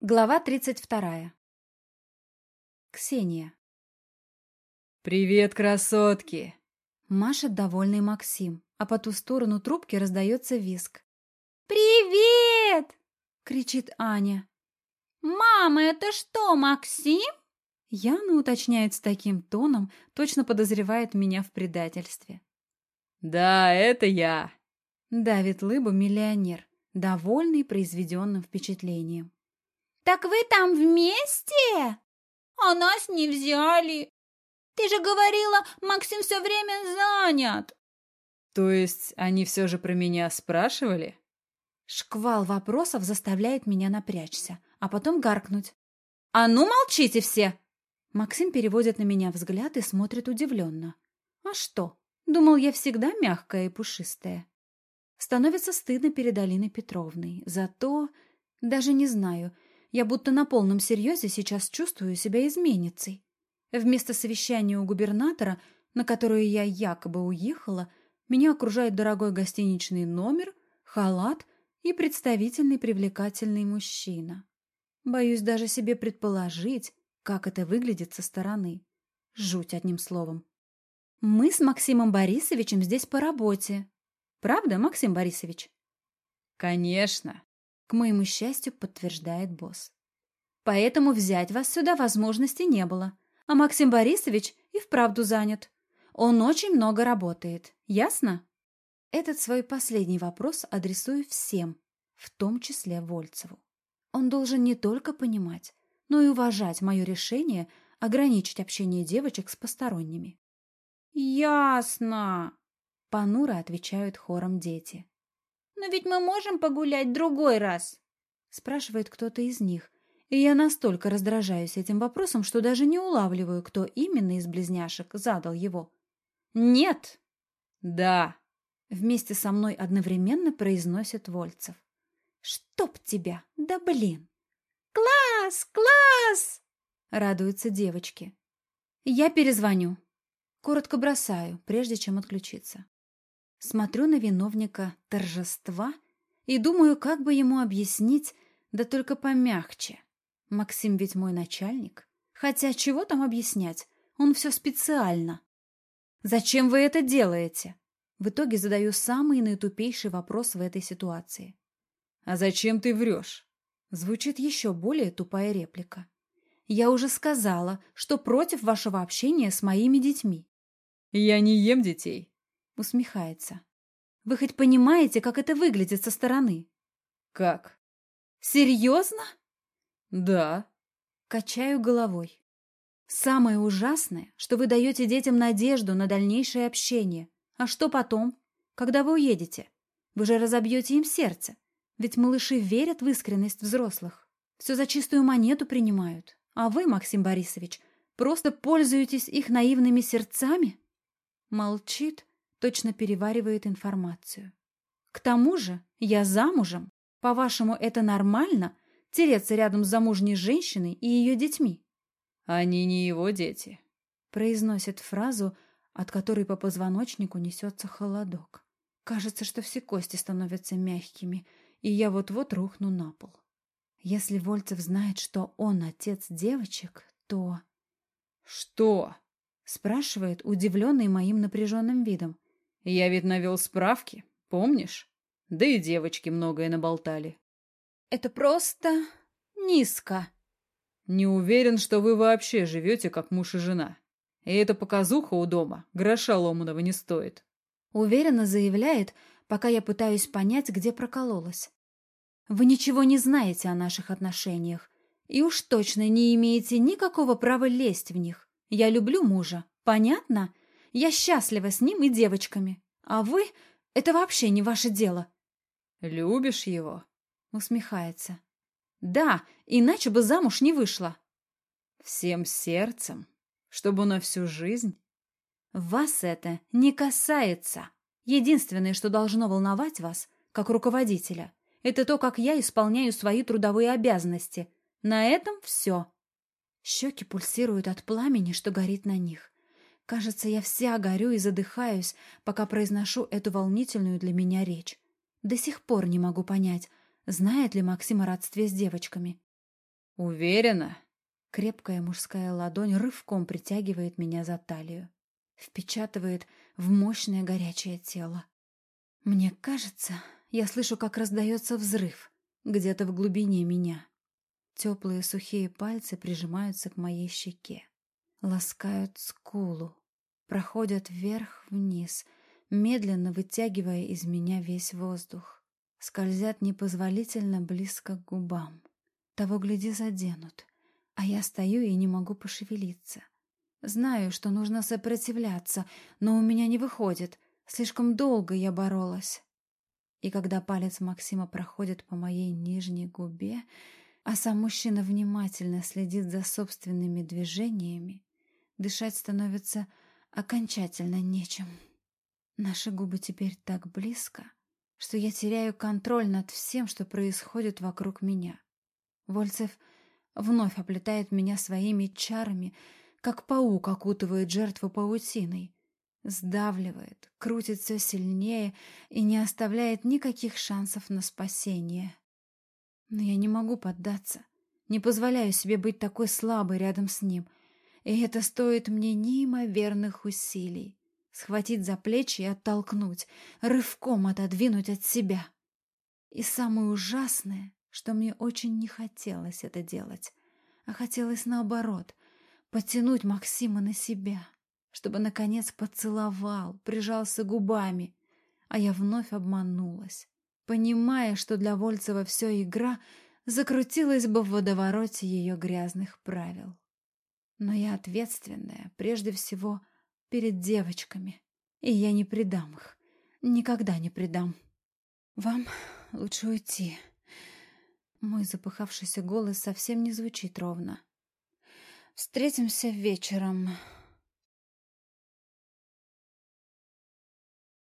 Глава тридцать вторая. Ксения. «Привет, красотки!» Машет довольный Максим, а по ту сторону трубки раздается виск. «Привет!» — кричит Аня. «Мама, это что, Максим?» Яна уточняет с таким тоном, точно подозревает меня в предательстве. «Да, это я!» — давит лыбу миллионер, довольный произведенным впечатлением. «Так вы там вместе? А нас не взяли. Ты же говорила, Максим все время занят». «То есть они все же про меня спрашивали?» Шквал вопросов заставляет меня напрячься, а потом гаркнуть. «А ну, молчите все!» Максим переводит на меня взгляд и смотрит удивленно. «А что? Думал, я всегда мягкая и пушистая». Становится стыдно перед Алиной Петровной. Зато... Даже не знаю, я будто на полном серьезе сейчас чувствую себя изменницей. Вместо совещания у губернатора, на которое я якобы уехала, меня окружает дорогой гостиничный номер, халат и представительный привлекательный мужчина. Боюсь даже себе предположить, как это выглядит со стороны. Жуть одним словом. Мы с Максимом Борисовичем здесь по работе. Правда, Максим Борисович? Конечно. К моему счастью, подтверждает босс. Поэтому взять вас сюда возможности не было. А Максим Борисович и вправду занят. Он очень много работает. Ясно? Этот свой последний вопрос адресую всем, в том числе Вольцеву. Он должен не только понимать, но и уважать мое решение ограничить общение девочек с посторонними. «Ясно!» — понуро отвечают хором дети. «Но ведь мы можем погулять другой раз?» — спрашивает кто-то из них. И я настолько раздражаюсь этим вопросом, что даже не улавливаю, кто именно из близняшек задал его. «Нет!» «Да!» — вместе со мной одновременно произносит Вольцев. «Чтоб тебя! Да блин!» «Класс! Класс!» — радуются девочки. «Я перезвоню». Коротко бросаю, прежде чем отключиться. Смотрю на виновника торжества и думаю, как бы ему объяснить, да только помягче. Максим ведь мой начальник. Хотя чего там объяснять? Он все специально. «Зачем вы это делаете?» В итоге задаю самый наитупейший вопрос в этой ситуации. «А зачем ты врешь?» Звучит еще более тупая реплика. «Я уже сказала, что против вашего общения с моими детьми». «Я не ем детей», усмехается. Вы хоть понимаете, как это выглядит со стороны? Как? Серьезно? Да. Качаю головой. Самое ужасное, что вы даете детям надежду на дальнейшее общение. А что потом, когда вы уедете? Вы же разобьете им сердце. Ведь малыши верят в искренность взрослых. Все за чистую монету принимают. А вы, Максим Борисович, просто пользуетесь их наивными сердцами? Молчит, точно переваривает информацию. К тому же я замужем. По-вашему, это нормально — тереться рядом с замужней женщиной и ее детьми? Они не его дети. Произносит фразу, от которой по позвоночнику несется холодок. Кажется, что все кости становятся мягкими, и я вот-вот рухну на пол. Если Вольцев знает, что он отец девочек, то... «Что?» — спрашивает, удивленный моим напряженным видом. Я ведь навел справки, помнишь? Да и девочки многое наболтали. Это просто низко. Не уверен, что вы вообще живете как муж и жена. И эта показуха у дома гроша ломаного не стоит. Уверенно заявляет, пока я пытаюсь понять, где прокололась. Вы ничего не знаете о наших отношениях. И уж точно не имеете никакого права лезть в них. Я люблю мужа. Понятно? Я счастлива с ним и девочками. А вы — это вообще не ваше дело. Любишь его? Усмехается. Да, иначе бы замуж не вышла. Всем сердцем? Чтобы на всю жизнь? Вас это не касается. Единственное, что должно волновать вас, как руководителя, это то, как я исполняю свои трудовые обязанности. На этом все. Щеки пульсируют от пламени, что горит на них. Кажется, я вся горю и задыхаюсь, пока произношу эту волнительную для меня речь. До сих пор не могу понять, знает ли Максим о родстве с девочками. Уверена? Крепкая мужская ладонь рывком притягивает меня за талию. Впечатывает в мощное горячее тело. Мне кажется, я слышу, как раздается взрыв где-то в глубине меня. Теплые сухие пальцы прижимаются к моей щеке. Ласкают скулу. Проходят вверх-вниз, медленно вытягивая из меня весь воздух. Скользят непозволительно близко к губам. Того, гляди, заденут. А я стою и не могу пошевелиться. Знаю, что нужно сопротивляться, но у меня не выходит. Слишком долго я боролась. И когда палец Максима проходит по моей нижней губе, а сам мужчина внимательно следит за собственными движениями, дышать становится окончательно нечем. Наши губы теперь так близко, что я теряю контроль над всем, что происходит вокруг меня. Вольцев вновь оплетает меня своими чарами, как паук окутывает жертву паутиной, сдавливает, крутит все сильнее и не оставляет никаких шансов на спасение. Но я не могу поддаться, не позволяю себе быть такой слабой рядом с ним, и это стоит мне неимоверных усилий схватить за плечи и оттолкнуть, рывком отодвинуть от себя. И самое ужасное, что мне очень не хотелось это делать, а хотелось наоборот — потянуть Максима на себя, чтобы, наконец, поцеловал, прижался губами, а я вновь обманулась, понимая, что для Вольцева все игра закрутилась бы в водовороте ее грязных правил. Но я ответственная, прежде всего, перед девочками. И я не предам их. Никогда не предам. Вам лучше уйти. Мой запыхавшийся голос совсем не звучит ровно. Встретимся вечером.